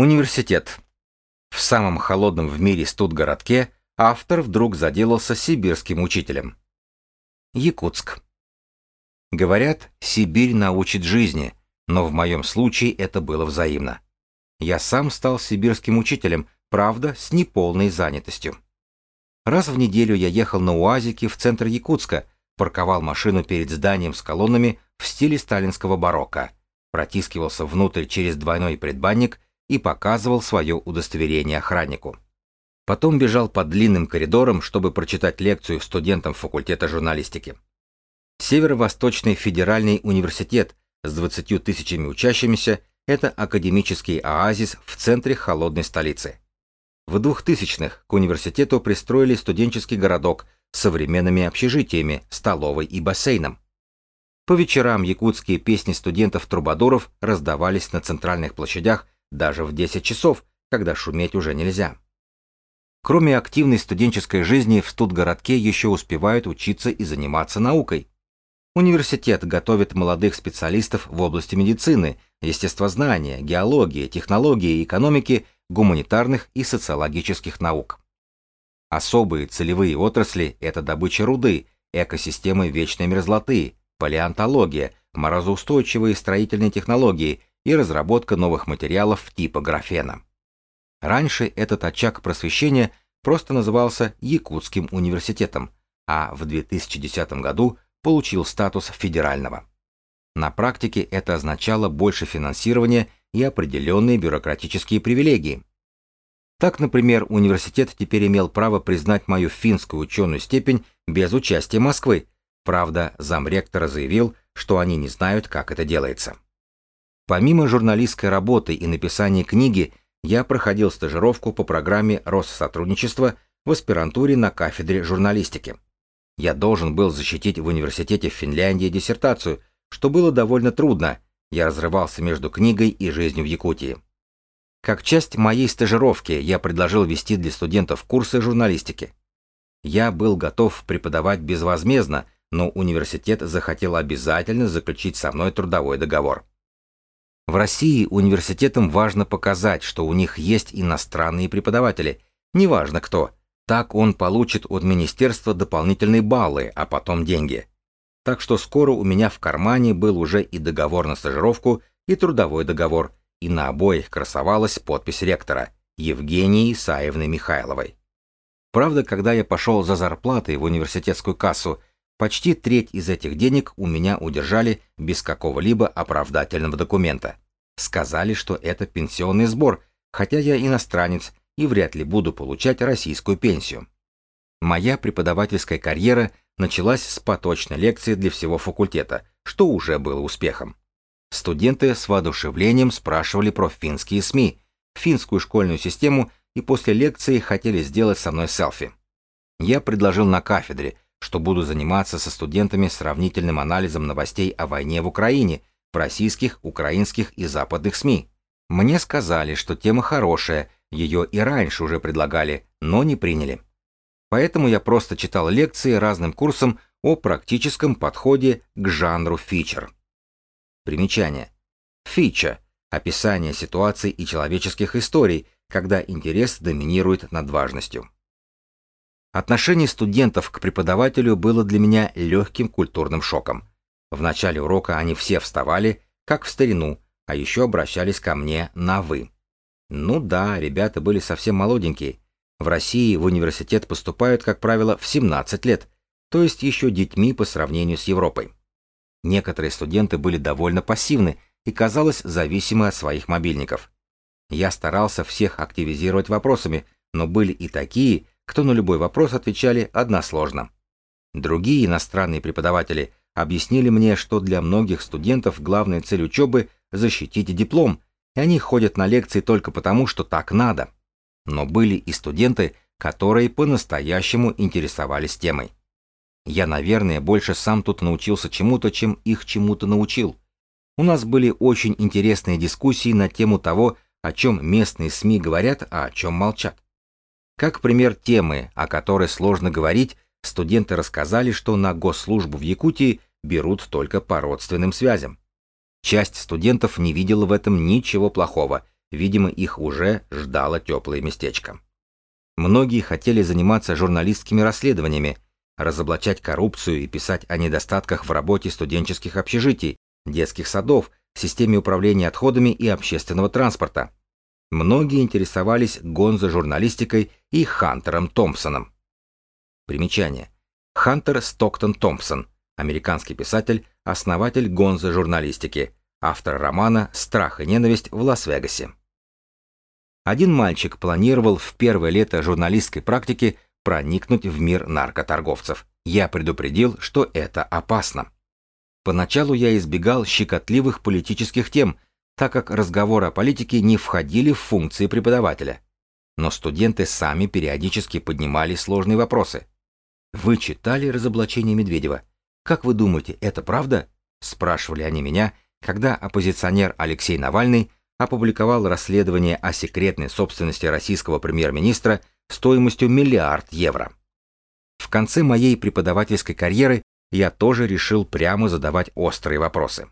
Университет. В самом холодном в мире студгородке автор вдруг заделался сибирским учителем. Якутск. Говорят, Сибирь научит жизни, но в моем случае это было взаимно. Я сам стал сибирским учителем, правда, с неполной занятостью. Раз в неделю я ехал на УАЗике в центр Якутска, парковал машину перед зданием с колоннами в стиле сталинского барокко, протискивался внутрь через двойной предбанник и показывал свое удостоверение охраннику. Потом бежал по длинным коридорам, чтобы прочитать лекцию студентам факультета журналистики. Северо-Восточный федеральный университет с 20 тысячами учащимися – это академический оазис в центре холодной столицы. В 2000-х к университету пристроили студенческий городок с современными общежитиями, столовой и бассейном. По вечерам якутские песни студентов-трубадуров раздавались на центральных площадях даже в 10 часов, когда шуметь уже нельзя. Кроме активной студенческой жизни, в студгородке еще успевают учиться и заниматься наукой. Университет готовит молодых специалистов в области медицины, естествознания, геологии, технологии, экономики, гуманитарных и социологических наук. Особые целевые отрасли – это добыча руды, экосистемы вечной мерзлоты, палеонтология, морозоустойчивые строительные технологии и разработка новых материалов типа графена. Раньше этот очаг просвещения просто назывался Якутским университетом, а в 2010 году получил статус федерального. На практике это означало больше финансирования и определенные бюрократические привилегии. Так, например, университет теперь имел право признать мою финскую ученую степень без участия Москвы, правда, замректора заявил, что они не знают, как это делается. Помимо журналистской работы и написания книги, я проходил стажировку по программе Россотрудничества в аспирантуре на кафедре журналистики. Я должен был защитить в университете в Финляндии диссертацию, что было довольно трудно, я разрывался между книгой и жизнью в Якутии. Как часть моей стажировки я предложил вести для студентов курсы журналистики. Я был готов преподавать безвозмездно, но университет захотел обязательно заключить со мной трудовой договор. В России университетам важно показать, что у них есть иностранные преподаватели, неважно кто. Так он получит от министерства дополнительные баллы, а потом деньги. Так что скоро у меня в кармане был уже и договор на стажировку, и трудовой договор, и на обоих красовалась подпись ректора Евгении Исаевны Михайловой. Правда, когда я пошел за зарплатой в университетскую кассу, Почти треть из этих денег у меня удержали без какого-либо оправдательного документа. Сказали, что это пенсионный сбор, хотя я иностранец и вряд ли буду получать российскую пенсию. Моя преподавательская карьера началась с поточной лекции для всего факультета, что уже было успехом. Студенты с воодушевлением спрашивали про финские СМИ, финскую школьную систему и после лекции хотели сделать со мной селфи. Я предложил на кафедре, что буду заниматься со студентами сравнительным анализом новостей о войне в Украине в российских, украинских и западных СМИ. Мне сказали, что тема хорошая, ее и раньше уже предлагали, но не приняли. Поэтому я просто читал лекции разным курсам о практическом подходе к жанру фичер. Примечание. Фича – описание ситуаций и человеческих историй, когда интерес доминирует над важностью. Отношение студентов к преподавателю было для меня легким культурным шоком. В начале урока они все вставали, как в старину, а еще обращались ко мне на «вы». Ну да, ребята были совсем молоденькие. В России в университет поступают, как правило, в 17 лет, то есть еще детьми по сравнению с Европой. Некоторые студенты были довольно пассивны и, казалось, зависимы от своих мобильников. Я старался всех активизировать вопросами, но были и такие, кто на любой вопрос отвечали односложно. Другие иностранные преподаватели объяснили мне, что для многих студентов главная цель учебы – защитить диплом, и они ходят на лекции только потому, что так надо. Но были и студенты, которые по-настоящему интересовались темой. Я, наверное, больше сам тут научился чему-то, чем их чему-то научил. У нас были очень интересные дискуссии на тему того, о чем местные СМИ говорят, а о чем молчат. Как пример темы, о которой сложно говорить, студенты рассказали, что на госслужбу в Якутии берут только по родственным связям. Часть студентов не видела в этом ничего плохого видимо, их уже ждало теплое местечко. Многие хотели заниматься журналистскими расследованиями, разоблачать коррупцию и писать о недостатках в работе студенческих общежитий, детских садов, системе управления отходами и общественного транспорта. Многие интересовались гонзо-журналистикой и Хантером Томпсоном. Примечание. Хантер Стоктон Томпсон, американский писатель, основатель гонзо-журналистики, автор романа «Страх и ненависть в Лас-Вегасе». Один мальчик планировал в первое лето журналистской практики проникнуть в мир наркоторговцев. Я предупредил, что это опасно. Поначалу я избегал щекотливых политических тем, так как разговоры о политике не входили в функции преподавателя. Но студенты сами периодически поднимали сложные вопросы. «Вы читали разоблачение Медведева? Как вы думаете, это правда?» – спрашивали они меня, когда оппозиционер Алексей Навальный опубликовал расследование о секретной собственности российского премьер-министра стоимостью миллиард евро. В конце моей преподавательской карьеры я тоже решил прямо задавать острые вопросы.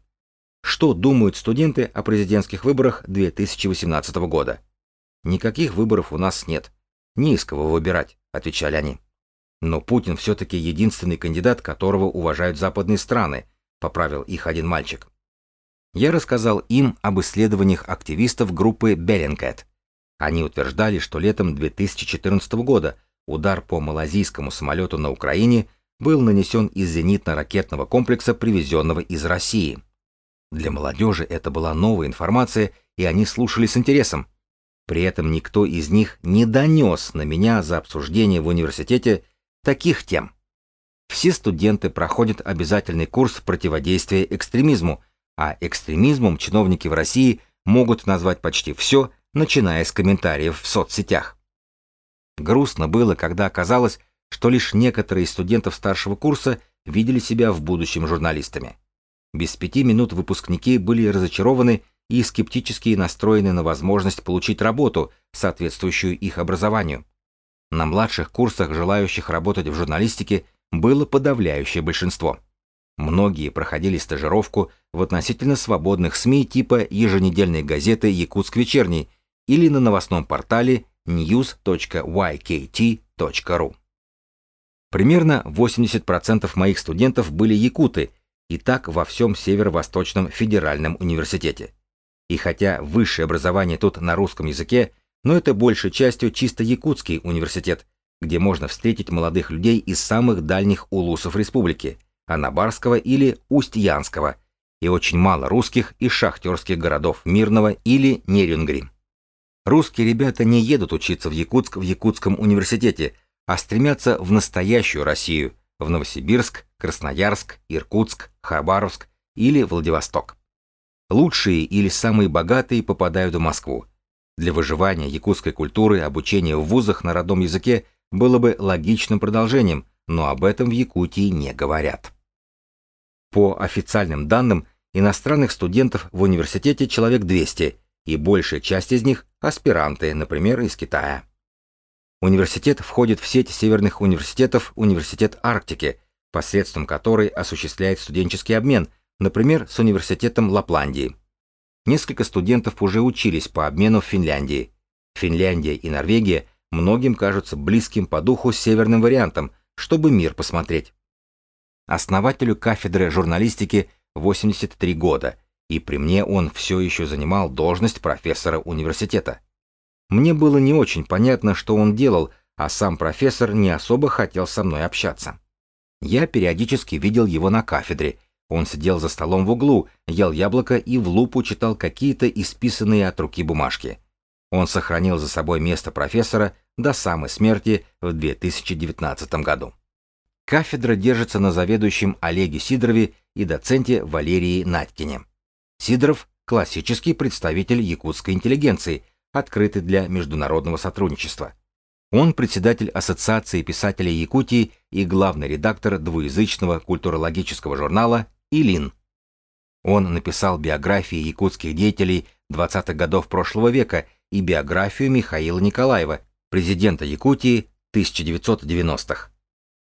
Что думают студенты о президентских выборах 2018 года? Никаких выборов у нас нет. Не из кого выбирать, отвечали они. Но Путин все-таки единственный кандидат, которого уважают западные страны, поправил их один мальчик. Я рассказал им об исследованиях активистов группы Bellingcat. Они утверждали, что летом 2014 года удар по малазийскому самолету на Украине был нанесен из зенитно-ракетного комплекса, привезенного из России. Для молодежи это была новая информация, и они слушали с интересом. При этом никто из них не донес на меня за обсуждение в университете таких тем. Все студенты проходят обязательный курс противодействия экстремизму, а экстремизмом чиновники в России могут назвать почти все, начиная с комментариев в соцсетях. Грустно было, когда оказалось, что лишь некоторые студентов старшего курса видели себя в будущем журналистами. Без пяти минут выпускники были разочарованы и скептически настроены на возможность получить работу, соответствующую их образованию. На младших курсах желающих работать в журналистике было подавляющее большинство. Многие проходили стажировку в относительно свободных СМИ типа еженедельной газеты «Якутск вечерний» или на новостном портале news.ykt.ru. Примерно 80% моих студентов были якуты, и так во всем Северо-Восточном федеральном университете. И хотя высшее образование тут на русском языке, но это большей частью чисто якутский университет, где можно встретить молодых людей из самых дальних улусов республики, Анабарского или Устьянского, и очень мало русских из шахтерских городов Мирного или Нерюнгри. Русские ребята не едут учиться в Якутск в Якутском университете, а стремятся в настоящую Россию, в Новосибирск, Красноярск, Иркутск, Хабаровск или Владивосток. Лучшие или самые богатые попадают в Москву. Для выживания якутской культуры обучение в вузах на родном языке было бы логичным продолжением, но об этом в Якутии не говорят. По официальным данным, иностранных студентов в университете человек 200, и большая часть из них – аспиранты, например, из Китая. Университет входит в сеть северных университетов Университет Арктики, посредством которой осуществляет студенческий обмен, например, с Университетом Лапландии. Несколько студентов уже учились по обмену в Финляндии. Финляндия и Норвегия многим кажутся близким по духу северным вариантом, чтобы мир посмотреть. Основателю кафедры журналистики 83 года, и при мне он все еще занимал должность профессора университета. Мне было не очень понятно, что он делал, а сам профессор не особо хотел со мной общаться. Я периодически видел его на кафедре. Он сидел за столом в углу, ел яблоко и в лупу читал какие-то исписанные от руки бумажки. Он сохранил за собой место профессора до самой смерти в 2019 году. Кафедра держится на заведующем Олеге Сидорове и доценте Валерии Надькине. Сидоров – классический представитель якутской интеллигенции – открыты для международного сотрудничества. Он председатель Ассоциации писателей Якутии и главный редактор двуязычного культурологического журнала «Илин». Он написал биографии якутских деятелей 20-х годов прошлого века и биографию Михаила Николаева, президента Якутии 1990-х.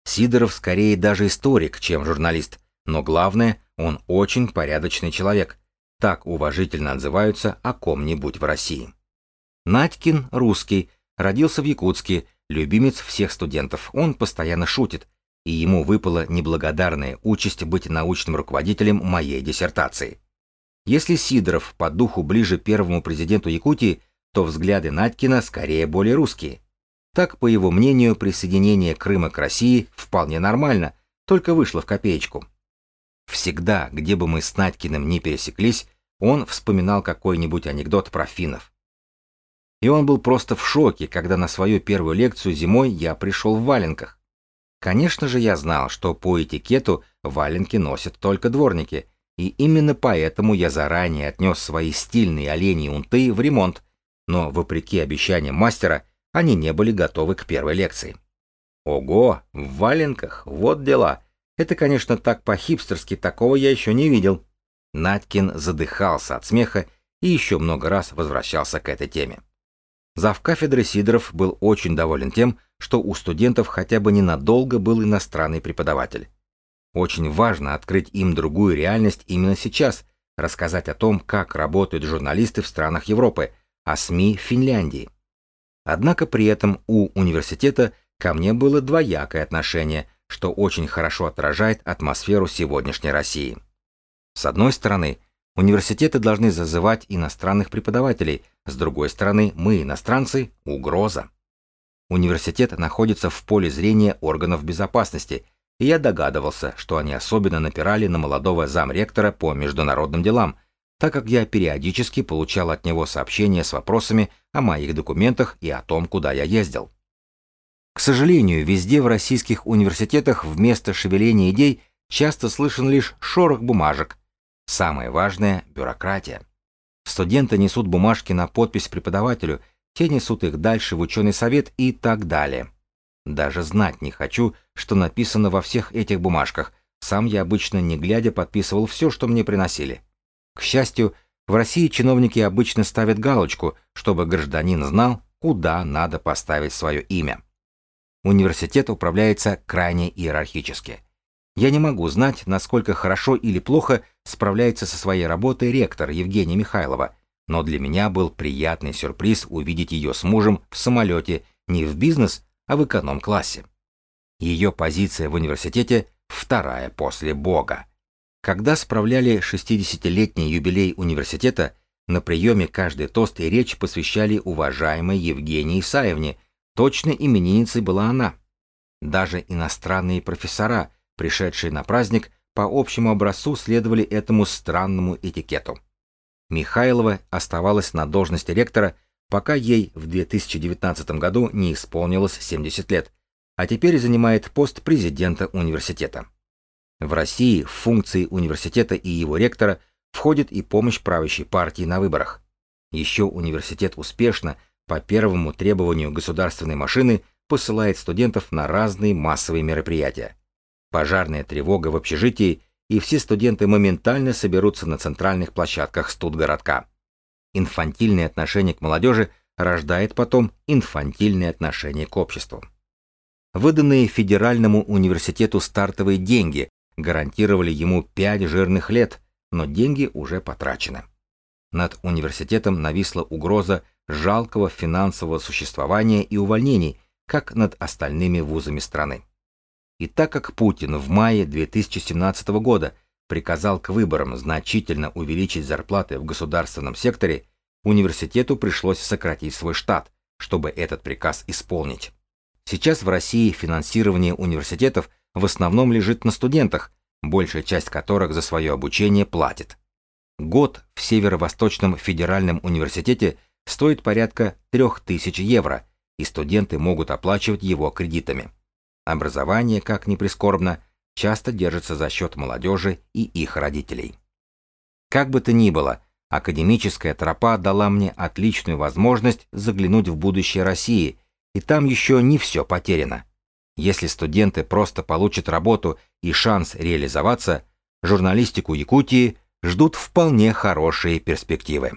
Сидоров скорее даже историк, чем журналист, но главное, он очень порядочный человек. Так уважительно отзываются о ком-нибудь в России. Надькин русский, родился в Якутске, любимец всех студентов, он постоянно шутит, и ему выпала неблагодарная участь быть научным руководителем моей диссертации. Если Сидоров по духу ближе первому президенту Якутии, то взгляды Надькина скорее более русские. Так, по его мнению, присоединение Крыма к России вполне нормально, только вышло в копеечку. Всегда, где бы мы с Надькиным не пересеклись, он вспоминал какой-нибудь анекдот про финнов. И он был просто в шоке, когда на свою первую лекцию зимой я пришел в валенках. Конечно же, я знал, что по этикету валенки носят только дворники, и именно поэтому я заранее отнес свои стильные оленьи унты в ремонт, но, вопреки обещаниям мастера, они не были готовы к первой лекции. Ого, в валенках, вот дела. Это, конечно, так по-хипстерски, такого я еще не видел. Надькин задыхался от смеха и еще много раз возвращался к этой теме. Зав кафедры Сидоров был очень доволен тем, что у студентов хотя бы ненадолго был иностранный преподаватель. Очень важно открыть им другую реальность именно сейчас, рассказать о том, как работают журналисты в странах Европы, о СМИ в Финляндии. Однако при этом у университета ко мне было двоякое отношение, что очень хорошо отражает атмосферу сегодняшней России. С одной стороны, Университеты должны зазывать иностранных преподавателей, с другой стороны, мы, иностранцы, угроза. Университет находится в поле зрения органов безопасности, и я догадывался, что они особенно напирали на молодого замректора по международным делам, так как я периодически получал от него сообщения с вопросами о моих документах и о том, куда я ездил. К сожалению, везде в российских университетах вместо шевеления идей часто слышен лишь шорох бумажек, Самое важное – бюрократия. Студенты несут бумажки на подпись преподавателю, те несут их дальше в ученый совет и так далее. Даже знать не хочу, что написано во всех этих бумажках. Сам я обычно, не глядя, подписывал все, что мне приносили. К счастью, в России чиновники обычно ставят галочку, чтобы гражданин знал, куда надо поставить свое имя. Университет управляется крайне иерархически. Я не могу знать, насколько хорошо или плохо справляется со своей работой ректор Евгения Михайлова, но для меня был приятный сюрприз увидеть ее с мужем в самолете не в бизнес, а в эконом-классе. Ее позиция в университете вторая после Бога. Когда справляли 60-летний юбилей университета, на приеме каждый тост и речь посвящали уважаемой Евгении Исаевне, точно именинницей была она. Даже иностранные профессора – пришедшие на праздник, по общему образцу следовали этому странному этикету. Михайлова оставалась на должности ректора, пока ей в 2019 году не исполнилось 70 лет, а теперь занимает пост президента университета. В России в функции университета и его ректора входит и помощь правящей партии на выборах. Еще университет успешно, по первому требованию государственной машины, посылает студентов на разные массовые мероприятия пожарная тревога в общежитии, и все студенты моментально соберутся на центральных площадках студгородка. Инфантильное отношение к молодежи рождает потом инфантильное отношение к обществу. Выданные Федеральному университету стартовые деньги гарантировали ему пять жирных лет, но деньги уже потрачены. Над университетом нависла угроза жалкого финансового существования и увольнений, как над остальными вузами страны. И так как Путин в мае 2017 года приказал к выборам значительно увеличить зарплаты в государственном секторе, университету пришлось сократить свой штат, чтобы этот приказ исполнить. Сейчас в России финансирование университетов в основном лежит на студентах, большая часть которых за свое обучение платит. Год в Северо-Восточном федеральном университете стоит порядка 3000 евро, и студенты могут оплачивать его кредитами. Образование, как ни прискорбно, часто держится за счет молодежи и их родителей. Как бы то ни было, академическая тропа дала мне отличную возможность заглянуть в будущее России, и там еще не все потеряно. Если студенты просто получат работу и шанс реализоваться, журналистику Якутии ждут вполне хорошие перспективы.